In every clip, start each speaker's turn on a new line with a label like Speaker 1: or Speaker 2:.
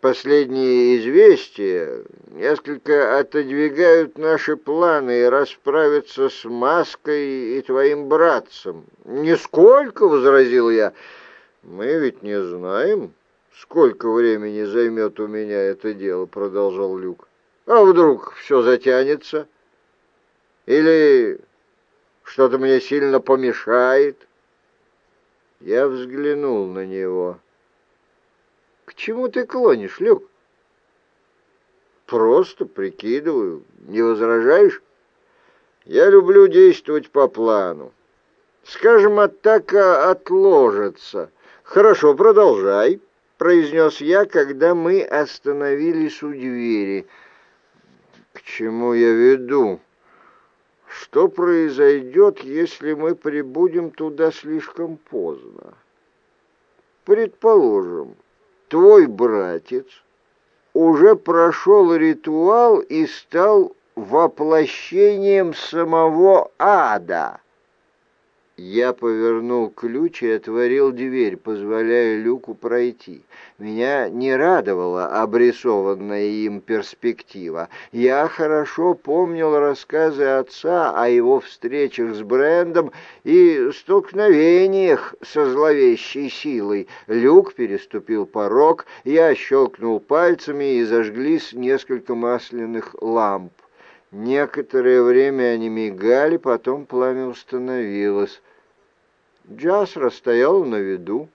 Speaker 1: Последние известия несколько отодвигают наши планы и расправиться с Маской и твоим братцем. «Нисколько!» — возразил я. «Мы ведь не знаем, сколько времени займет у меня это дело», — продолжал Люк. «А вдруг все затянется? Или что-то мне сильно помешает?» Я взглянул на него. «К чему ты клонишь, Люк?» «Просто прикидываю. Не возражаешь?» «Я люблю действовать по плану. Скажем, атака отложится. Хорошо, продолжай», — произнес я, когда мы остановились у двери. «К чему я веду?» Что произойдет, если мы прибудем туда слишком поздно? Предположим, твой братец уже прошел ритуал и стал воплощением самого ада. Я повернул ключ и отворил дверь, позволяя Люку пройти. Меня не радовала обрисованная им перспектива. Я хорошо помнил рассказы отца о его встречах с Брендом и столкновениях со зловещей силой. Люк переступил порог, я щелкнул пальцами и зажглись несколько масляных ламп. Некоторое время они мигали, потом пламя установилось. Джасра стоял на виду,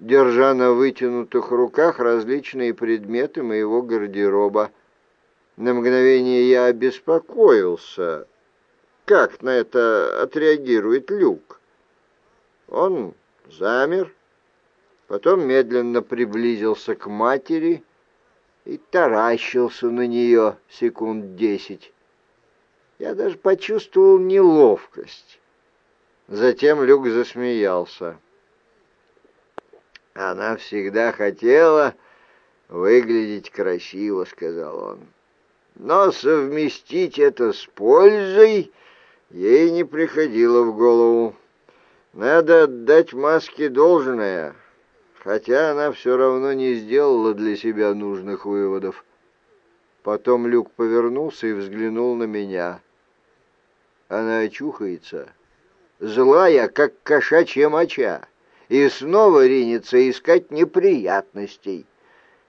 Speaker 1: держа на вытянутых руках различные предметы моего гардероба. На мгновение я обеспокоился, как на это отреагирует Люк. Он замер, потом медленно приблизился к матери и таращился на нее секунд десять. Я даже почувствовал неловкость. Затем Люк засмеялся. «Она всегда хотела выглядеть красиво», — сказал он. «Но совместить это с пользой ей не приходило в голову. Надо отдать маске должное, хотя она все равно не сделала для себя нужных выводов». Потом Люк повернулся и взглянул на меня. «Она очухается» злая, как кошачья моча, и снова ринется искать неприятностей.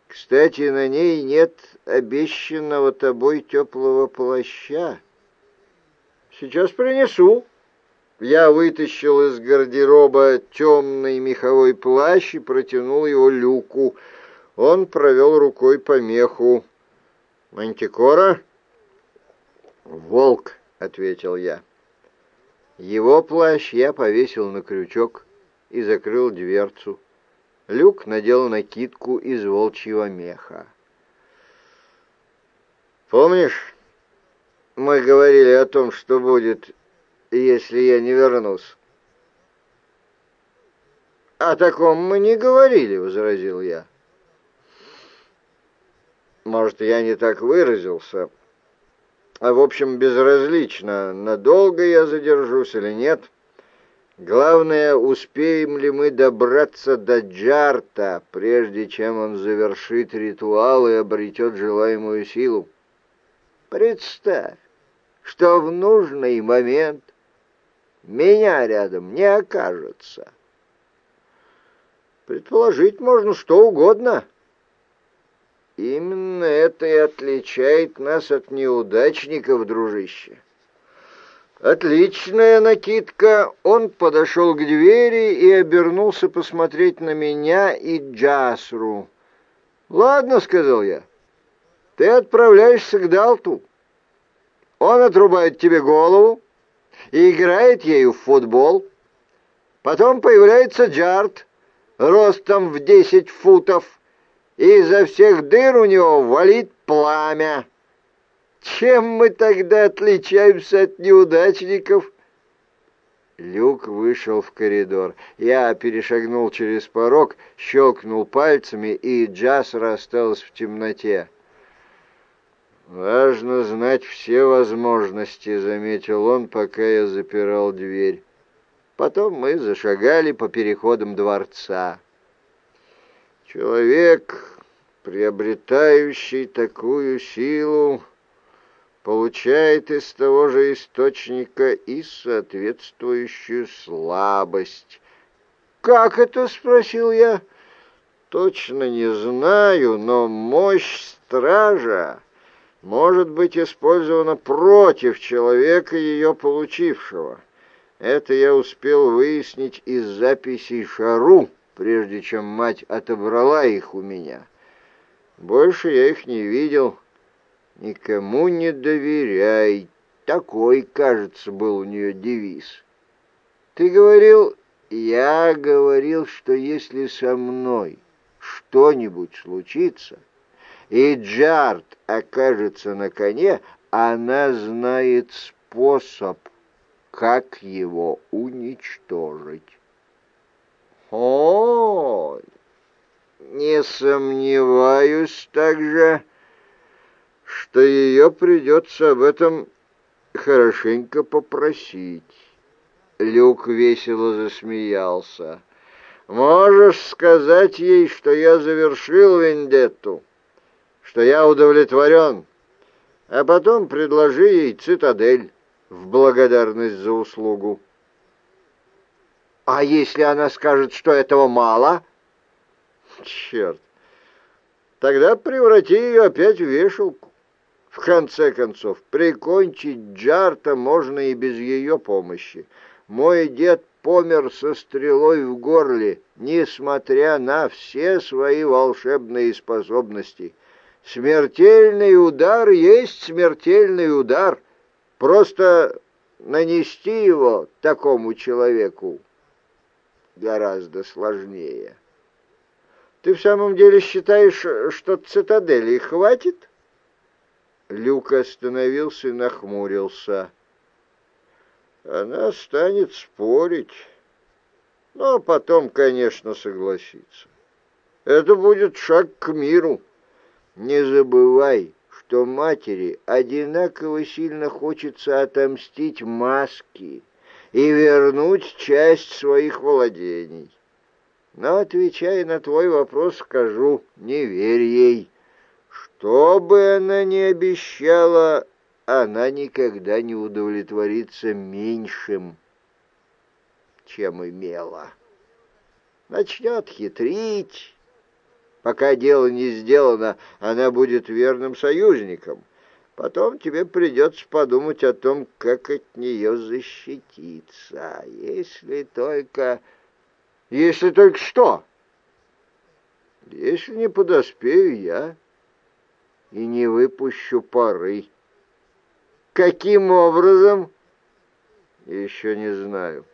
Speaker 1: Кстати, на ней нет обещанного тобой теплого плаща. Сейчас принесу. Я вытащил из гардероба темный меховой плащ и протянул его люку. Он провел рукой по меху. «Мантикора?» «Волк», — ответил я. Его плащ я повесил на крючок и закрыл дверцу. Люк надел накидку из волчьего меха. «Помнишь, мы говорили о том, что будет, если я не вернусь?» «О таком мы не говорили», — возразил я. «Может, я не так выразился, а в общем безразлично, надолго я задержусь или нет. Главное, успеем ли мы добраться до Джарта, прежде чем он завершит ритуал и обретет желаемую силу. Представь, что в нужный момент меня рядом не окажется. Предположить можно что угодно — Именно это и отличает нас от неудачников, дружище. Отличная накидка. Он подошел к двери и обернулся посмотреть на меня и Джасру. «Ладно», — сказал я, — «ты отправляешься к Далту. Он отрубает тебе голову и играет ею в футбол. Потом появляется Джарт, ростом в десять футов, и изо всех дыр у него валит пламя. Чем мы тогда отличаемся от неудачников?» Люк вышел в коридор. Я перешагнул через порог, щелкнул пальцами, и Джасра осталась в темноте. «Важно знать все возможности», — заметил он, пока я запирал дверь. Потом мы зашагали по переходам дворца. Человек приобретающий такую силу, получает из того же источника и соответствующую слабость. «Как это?» — спросил я. «Точно не знаю, но мощь стража может быть использована против человека, ее получившего. Это я успел выяснить из записей Шару, прежде чем мать отобрала их у меня. Больше я их не видел. Никому не доверяй. Такой, кажется, был у нее девиз. Ты говорил, я говорил, что если со мной что-нибудь случится, и Джарт окажется на коне, она знает способ, как его уничтожить. О, не сомневаюсь также, что ее придется об этом хорошенько попросить. Люк весело засмеялся. «Можешь сказать ей, что я завершил вендетту, что я удовлетворен, а потом предложи ей цитадель в благодарность за услугу». «А если она скажет, что этого мало?» «Черт! Тогда преврати ее опять в вешалку. В конце концов, прикончить Джарта можно и без ее помощи. Мой дед помер со стрелой в горле, несмотря на все свои волшебные способности. Смертельный удар есть смертельный удар. Просто нанести его такому человеку гораздо сложнее. Ты в самом деле считаешь, что цитадели хватит? Люк остановился и нахмурился. Она станет спорить, но потом, конечно, согласится. Это будет шаг к миру. Не забывай, что матери одинаково сильно хочется отомстить маске и вернуть часть своих владений. Но, отвечая на твой вопрос, скажу, не верь ей. Что бы она ни обещала, она никогда не удовлетворится меньшим, чем имела. Начнет хитрить. Пока дело не сделано, она будет верным союзником — Потом тебе придется подумать о том, как от нее защититься. Если только... Если только что? Если не подоспею я и не выпущу пары. Каким образом? Еще не знаю.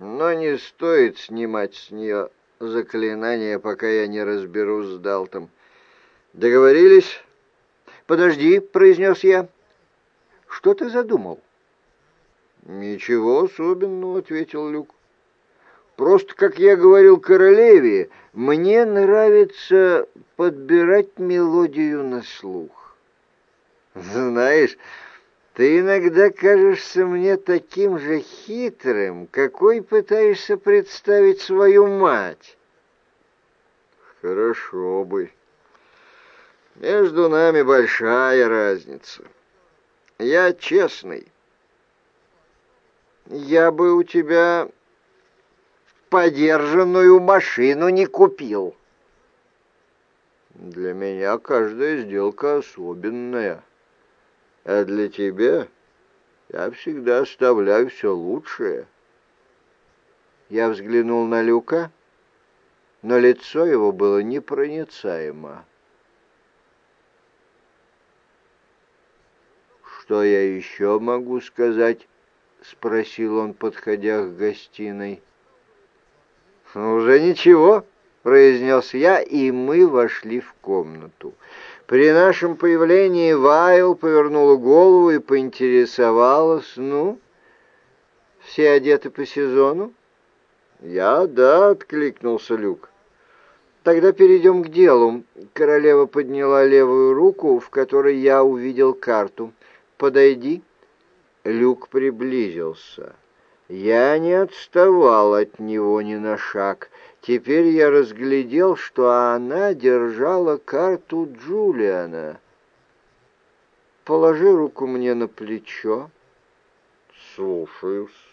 Speaker 1: Но не стоит снимать с нее заклинание, пока я не разберусь с Далтом. Договорились? «Подожди», — произнес я. «Что ты задумал?» «Ничего особенного», — ответил Люк. «Просто, как я говорил королеве, мне нравится подбирать мелодию на слух. Знаешь, ты иногда кажешься мне таким же хитрым, какой пытаешься представить свою мать». «Хорошо бы», между нами большая разница. Я честный. Я бы у тебя подержанную машину не купил. Для меня каждая сделка особенная. А для тебя я всегда оставляю все лучшее. Я взглянул на Люка, но лицо его было непроницаемо. «Что я еще могу сказать?» — спросил он, подходя к гостиной. «Уже ничего», — произнес я, и мы вошли в комнату. При нашем появлении Вайл повернула голову и поинтересовалась, «Ну, все одеты по сезону?» «Я, да», — откликнулся Люк. «Тогда перейдем к делу». Королева подняла левую руку, в которой я увидел карту подойди». Люк приблизился. Я не отставал от него ни на шаг. Теперь я разглядел, что она держала карту Джулиана. «Положи руку мне на плечо». «Слушаюсь».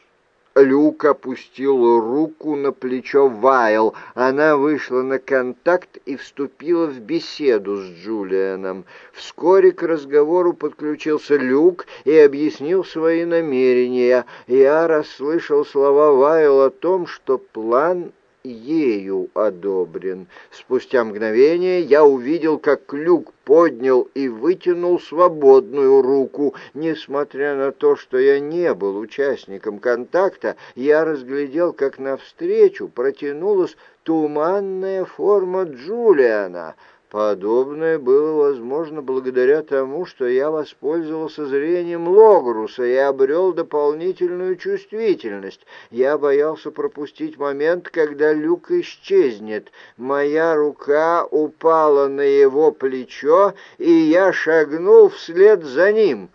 Speaker 1: Люк опустил руку на плечо Вайл. Она вышла на контакт и вступила в беседу с Джулианом. Вскоре к разговору подключился Люк и объяснил свои намерения. Я расслышал слова Вайл о том, что план ею одобрен. Спустя мгновение я увидел, как Люк поднял и вытянул свободную руку. Несмотря на то, что я не был участником контакта, я разглядел, как навстречу протянулась туманная форма Джулиана — Подобное было возможно благодаря тому, что я воспользовался зрением Логруса и обрел дополнительную чувствительность. Я боялся пропустить момент, когда люк исчезнет. Моя рука упала на его плечо, и я шагнул вслед за ним.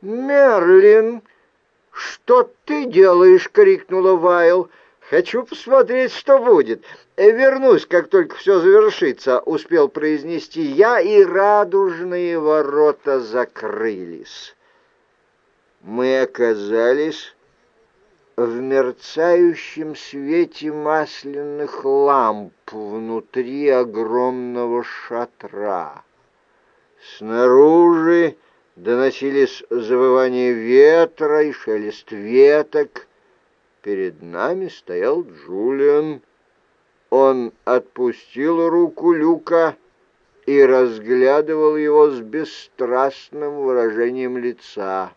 Speaker 1: «Мерлин, что ты делаешь?» — крикнула Вайл. «Хочу посмотреть, что будет. Э, вернусь, как только все завершится», — успел произнести я, и радужные ворота закрылись. Мы оказались в мерцающем свете масляных ламп внутри огромного шатра. Снаружи доносились завывания ветра и шелест веток, Перед нами стоял Джулиан. Он отпустил руку Люка и разглядывал его с бесстрастным выражением лица.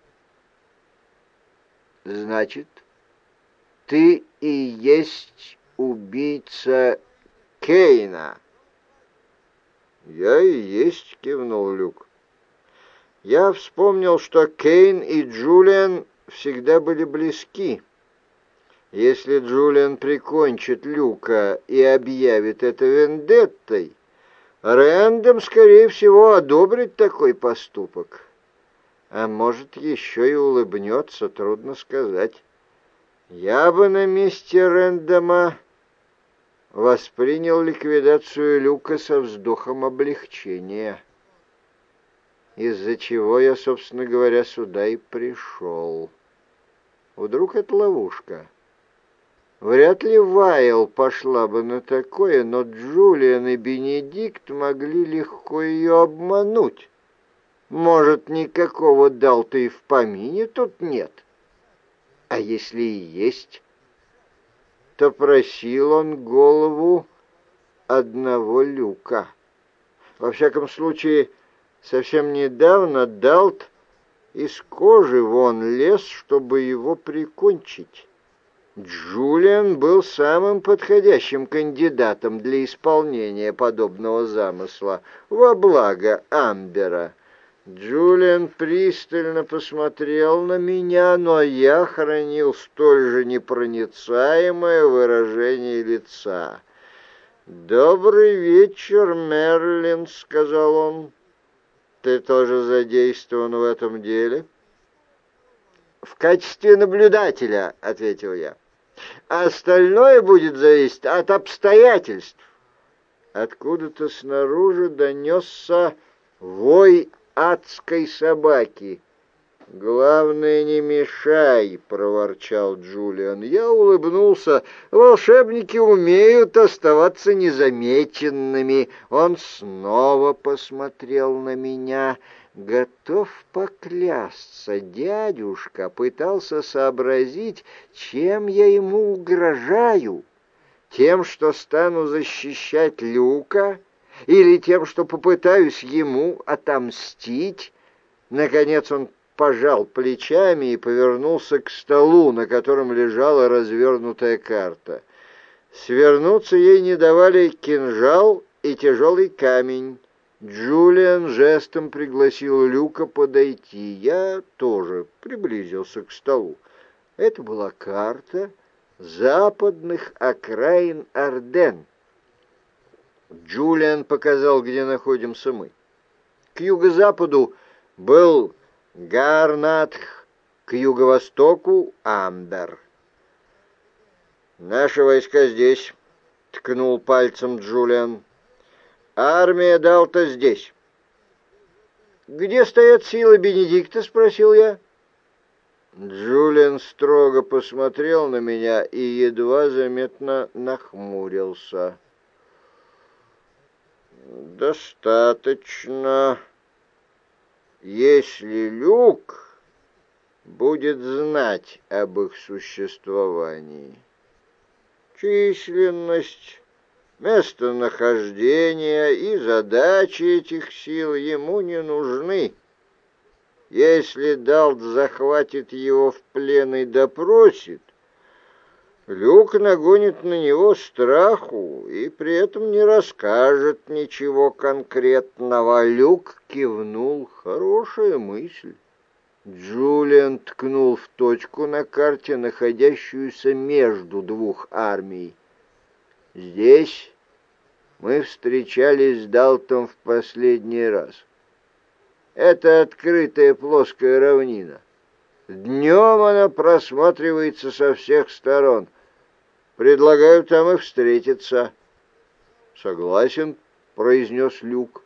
Speaker 1: «Значит, ты и есть убийца Кейна?» «Я и есть», — кивнул Люк. Я вспомнил, что Кейн и Джулиан всегда были близки. Если Джулиан прикончит Люка и объявит это вендеттой, Рэндом, скорее всего, одобрит такой поступок. А может, еще и улыбнется, трудно сказать. Я бы на месте Рэндома воспринял ликвидацию Люка со вздохом облегчения, из-за чего я, собственно говоря, сюда и пришел. Вдруг это ловушка? Вряд ли Вайл пошла бы на такое, но Джулиан и Бенедикт могли легко ее обмануть. Может, никакого Далта и в помине тут нет? А если и есть, то просил он голову одного люка. Во всяком случае, совсем недавно Далт из кожи вон лез, чтобы его прикончить. Джулиан был самым подходящим кандидатом для исполнения подобного замысла во благо Амбера. Джулиан пристально посмотрел на меня, но я хранил столь же непроницаемое выражение лица. «Добрый вечер, Мерлин», — сказал он. «Ты тоже задействован в этом деле?» «В качестве наблюдателя», — ответил я остальное будет зависеть от обстоятельств. Откуда-то снаружи донесся вой адской собаки. «Главное, не мешай!» — проворчал Джулиан. Я улыбнулся. «Волшебники умеют оставаться незамеченными». Он снова посмотрел на меня. Готов поклясться, дядюшка пытался сообразить, чем я ему угрожаю. Тем, что стану защищать Люка, или тем, что попытаюсь ему отомстить. Наконец он пожал плечами и повернулся к столу, на котором лежала развернутая карта. Свернуться ей не давали кинжал и тяжелый камень. Джулиан жестом пригласил Люка подойти. Я тоже приблизился к столу. Это была карта западных окраин Арден. Джулиан показал, где находимся мы. К юго-западу был Гарнатх, к юго-востоку — Амбер. «Наши войска здесь», — ткнул пальцем Джулиан. «Армия Далта здесь». «Где стоят силы Бенедикта?» — спросил я. Джулиан строго посмотрел на меня и едва заметно нахмурился. «Достаточно, если Люк будет знать об их существовании. Численность, местонахождение и задачи этих сил ему не нужны». Если Далт захватит его в плен и допросит, Люк нагонит на него страху и при этом не расскажет ничего конкретного. Люк кивнул. Хорошая мысль. Джулиан ткнул в точку на карте, находящуюся между двух армий. Здесь мы встречались с Далтом в последний раз. Это открытая плоская равнина. Днем она просматривается со всех сторон. Предлагаю там и встретиться. Согласен, произнес Люк.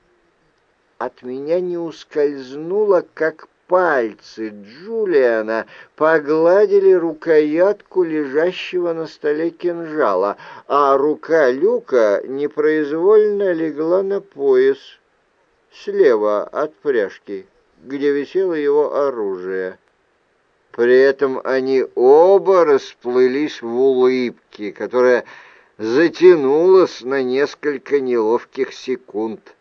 Speaker 1: От меня не ускользнуло, как пальцы Джулиана погладили рукоятку лежащего на столе кинжала, а рука Люка непроизвольно легла на пояс слева от пряжки, где висело его оружие. При этом они оба расплылись в улыбке, которая затянулась на несколько неловких секунд.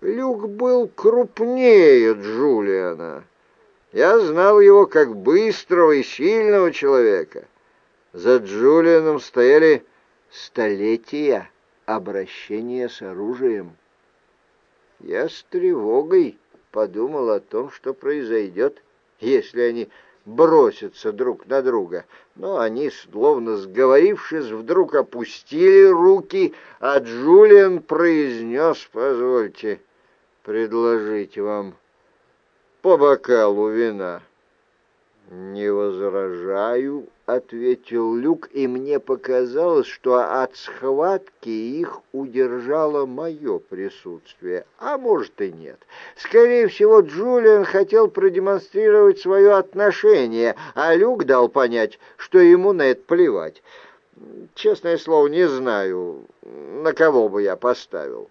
Speaker 1: Люк был крупнее Джулиана. Я знал его как быстрого и сильного человека. За Джулианом стояли столетия обращения с оружием. Я с тревогой подумал о том, что произойдет, если они бросятся друг на друга. Но они, словно сговорившись, вдруг опустили руки, а Джулиан произнес, позвольте предложить вам по бокалу вина. «Не возражаю», — ответил Люк, и мне показалось, что от схватки их удержало мое присутствие. А может и нет. Скорее всего, Джулиан хотел продемонстрировать свое отношение, а Люк дал понять, что ему на это плевать. Честное слово, не знаю, на кого бы я поставил.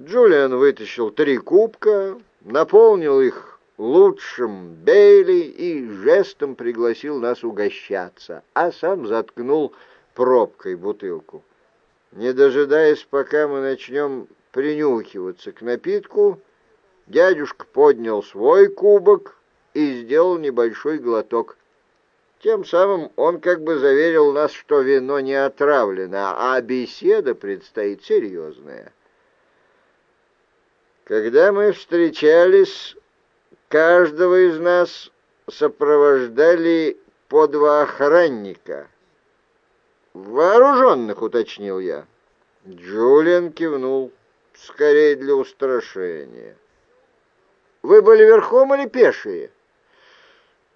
Speaker 1: Джулиан вытащил три кубка, наполнил их лучшим Бейли и жестом пригласил нас угощаться, а сам заткнул пробкой бутылку. Не дожидаясь, пока мы начнем принюхиваться к напитку, дядюшка поднял свой кубок и сделал небольшой глоток. Тем самым он как бы заверил нас, что вино не отравлено, а беседа предстоит серьезная. Когда мы встречались, Каждого из нас сопровождали по два охранника. «Вооруженных», — уточнил я. Джулиан кивнул, скорее для устрашения. «Вы были верхом или пешие?»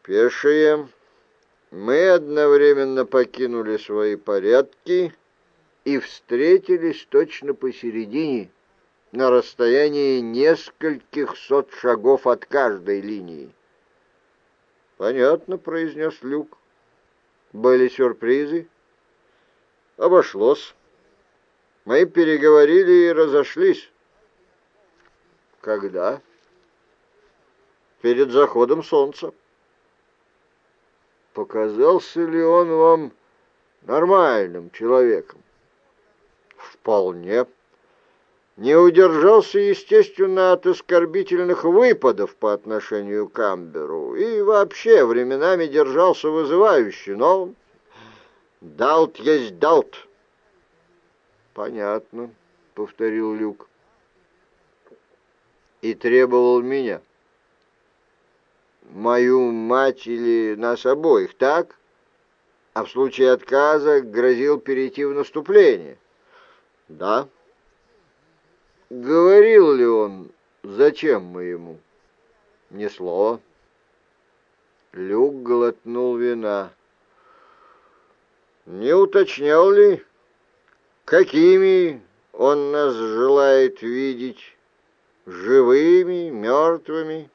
Speaker 1: «Пешие. Мы одновременно покинули свои порядки и встретились точно посередине» на расстоянии нескольких сот шагов от каждой линии. «Понятно», — произнес Люк. «Были сюрпризы?» «Обошлось. Мы переговорили и разошлись». «Когда?» «Перед заходом солнца». «Показался ли он вам нормальным человеком?» «Вполне» не удержался, естественно, от оскорбительных выпадов по отношению к Амберу и вообще временами держался вызывающе, но «Далт есть далт». «Понятно», — повторил Люк. «И требовал меня. Мою мать или нас обоих, так? А в случае отказа грозил перейти в наступление?» «Да». Говорил ли он, зачем мы ему? Ни слова. Люк глотнул вина. Не уточнял ли, какими он нас желает видеть? Живыми, мертвыми?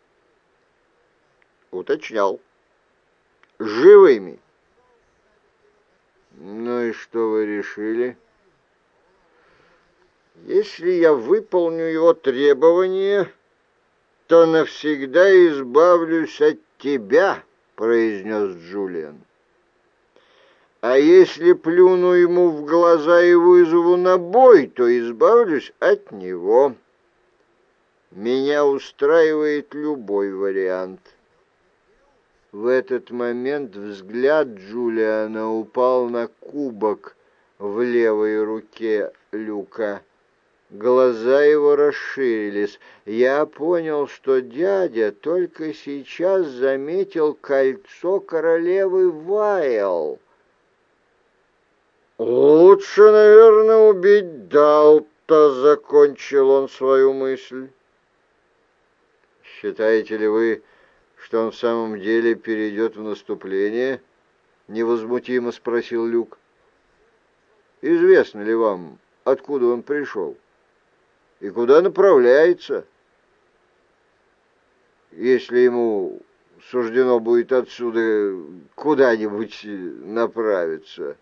Speaker 1: Уточнял. Живыми. Ну и что вы решили? Если я выполню его требования, то навсегда избавлюсь от тебя, произнес Джулиан. А если плюну ему в глаза и вызову на бой, то избавлюсь от него. Меня устраивает любой вариант. В этот момент взгляд Джулиана упал на кубок в левой руке Люка. Глаза его расширились. Я понял, что дядя только сейчас заметил кольцо королевы Вайл. «Лучше, наверное, убить Далта», — закончил он свою мысль. «Считаете ли вы, что он в самом деле перейдет в наступление?» — невозмутимо спросил Люк. «Известно ли вам, откуда он пришел и куда направляется?» если ему суждено будет отсюда куда-нибудь направиться.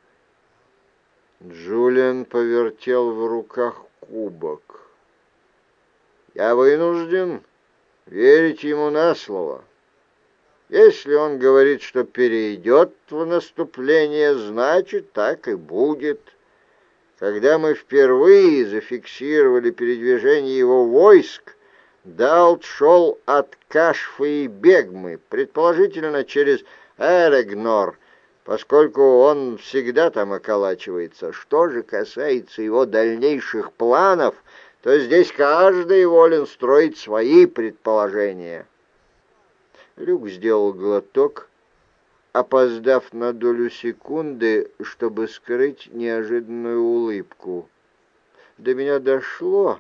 Speaker 1: Джулиан повертел в руках кубок. «Я вынужден верить ему на слово. Если он говорит, что перейдет в наступление, значит, так и будет. Когда мы впервые зафиксировали передвижение его войск, Далт шел от Кашфы и Бегмы, предположительно через Эрегнор, поскольку он всегда там околачивается. Что же касается его дальнейших планов, то здесь каждый волен строить свои предположения. Люк сделал глоток, опоздав на долю секунды, чтобы скрыть неожиданную улыбку. До меня дошло,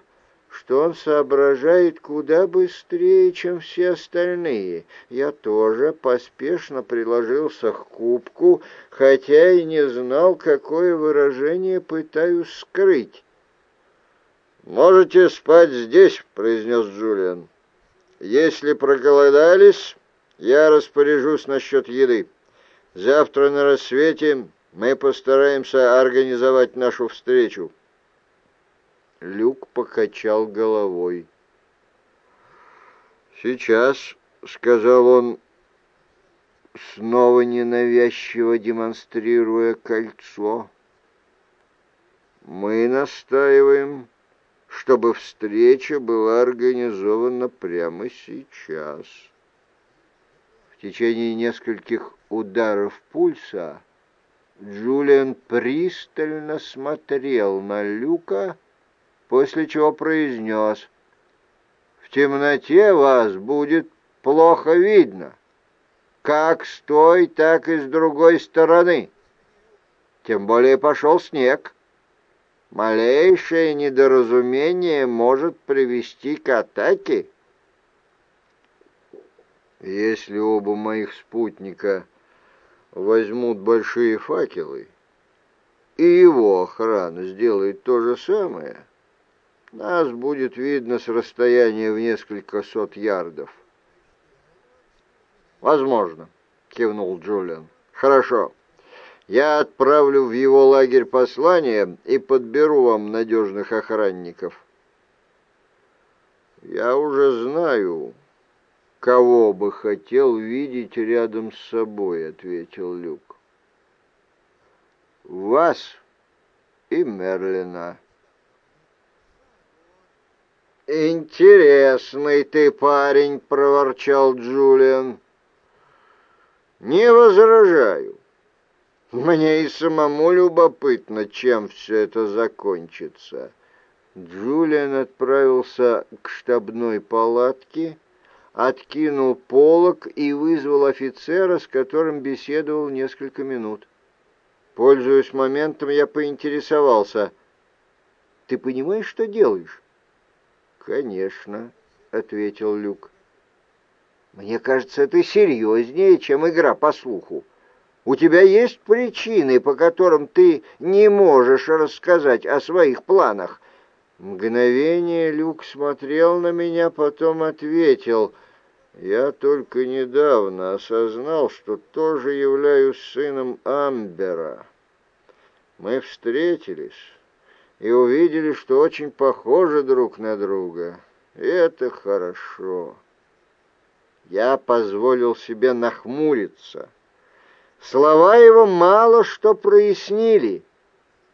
Speaker 1: что он соображает куда быстрее, чем все остальные. Я тоже поспешно приложился к кубку, хотя и не знал, какое выражение пытаюсь скрыть. «Можете спать здесь», — произнес Джулиан. «Если проголодались, я распоряжусь насчет еды. Завтра на рассвете мы постараемся организовать нашу встречу». Люк покачал головой. «Сейчас», — сказал он, снова ненавязчиво демонстрируя кольцо, — «мы настаиваем, чтобы встреча была организована прямо сейчас». Течение нескольких ударов пульса Джулиан пристально смотрел на Люка, после чего произнес, «В темноте вас будет плохо видно, как с той, так и с другой стороны. Тем более пошел снег. Малейшее недоразумение может привести к атаке». Если оба моих спутника возьмут большие факелы, и его охрана сделает то же самое, нас будет видно с расстояния в несколько сот ярдов. «Возможно», — кивнул Джулиан. «Хорошо. Я отправлю в его лагерь послание и подберу вам надежных охранников». «Я уже знаю, кого бы хотел видеть рядом с собой», — ответил Люк. «Вас и Мерлина». «Интересный ты парень», — проворчал Джулиан. «Не возражаю. Мне и самому любопытно, чем все это закончится». Джулиан отправился к штабной палатке, откинул полог и вызвал офицера, с которым беседовал несколько минут. Пользуясь моментом, я поинтересовался. «Ты понимаешь, что делаешь?» «Конечно», — ответил Люк. «Мне кажется, это серьезнее, чем игра по слуху. У тебя есть причины, по которым ты не можешь рассказать о своих планах?» Мгновение Люк смотрел на меня, потом ответил. «Я только недавно осознал, что тоже являюсь сыном Амбера. Мы встретились и увидели, что очень похожи друг на друга. И это хорошо». Я позволил себе нахмуриться. Слова его мало что прояснили.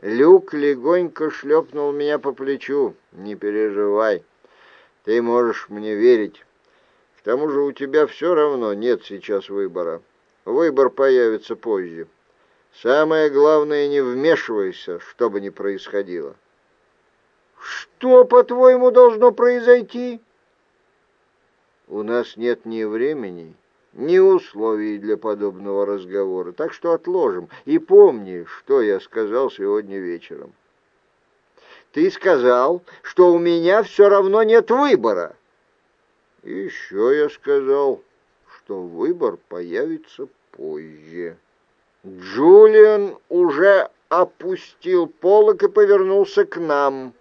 Speaker 1: Люк легонько шлепнул меня по плечу. «Не переживай, ты можешь мне верить. К тому же у тебя все равно нет сейчас выбора. Выбор появится позже. Самое главное, не вмешивайся, что бы ни происходило». «Что, по-твоему, должно произойти?» «У нас нет ни времени, ни условий для подобного разговора, так что отложим. И помни, что я сказал сегодня вечером. Ты сказал, что у меня все равно нет выбора. Еще я сказал, что выбор появится позже. Джулиан уже опустил полок и повернулся к нам.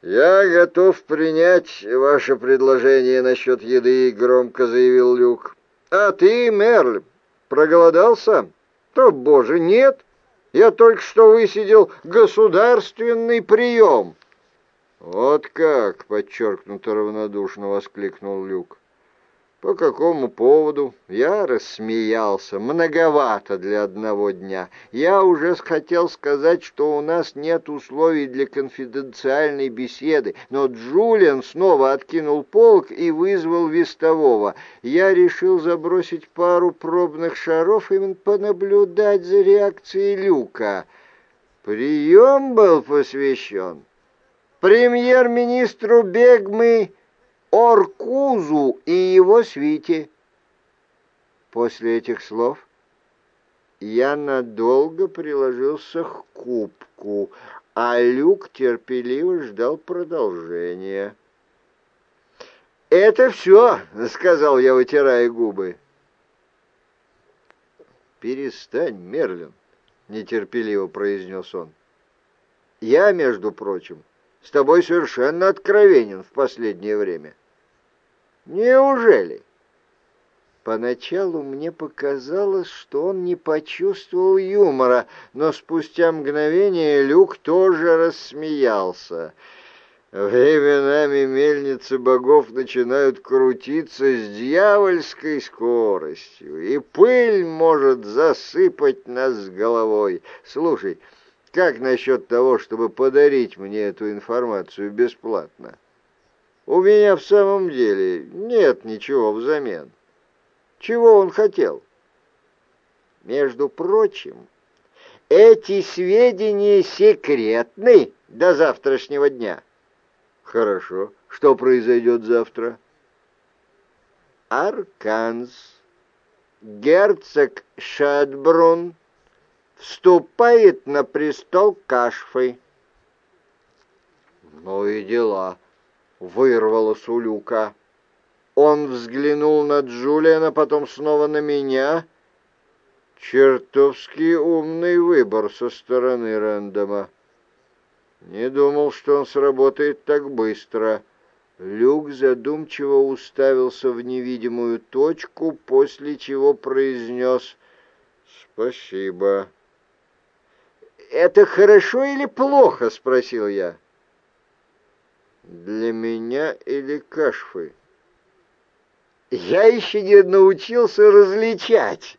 Speaker 1: «Я готов принять ваше предложение насчет еды», — громко заявил Люк. «А ты, Мерль, проголодался?» «То, боже, нет! Я только что высидел государственный прием!» «Вот как!» — подчеркнуто равнодушно воскликнул Люк. По какому поводу? Я рассмеялся. Многовато для одного дня. Я уже хотел сказать, что у нас нет условий для конфиденциальной беседы, но Джулиан снова откинул полк и вызвал вестового. Я решил забросить пару пробных шаров и понаблюдать за реакцией Люка. Прием был посвящен премьер-министру Бегмы Оркузу и его свите. После этих слов я надолго приложился к кубку, а Люк терпеливо ждал продолжения. «Это все», — сказал я, вытирая губы. «Перестань, Мерлин», — нетерпеливо произнес он. «Я, между прочим, с тобой совершенно откровенен в последнее время. Неужели? Поначалу мне показалось, что он не почувствовал юмора, но спустя мгновение Люк тоже рассмеялся. Временами мельницы богов начинают крутиться с дьявольской скоростью, и пыль может засыпать нас с головой. Слушай, как насчет того, чтобы подарить мне эту информацию бесплатно? У меня в самом деле нет ничего взамен. Чего он хотел? Между прочим, эти сведения секретны до завтрашнего дня. Хорошо. Что произойдет завтра? Арканс, герцог Шадбрун, вступает на престол Кашфы. Ну и дела вырвалось у Люка. Он взглянул на Джулиана, потом снова на меня. Чертовски умный выбор со стороны Рэндома. Не думал, что он сработает так быстро. Люк задумчиво уставился в невидимую точку, после чего произнес «Спасибо». «Это хорошо или плохо?» — спросил я. Для меня или кашфы? Я еще не научился различать.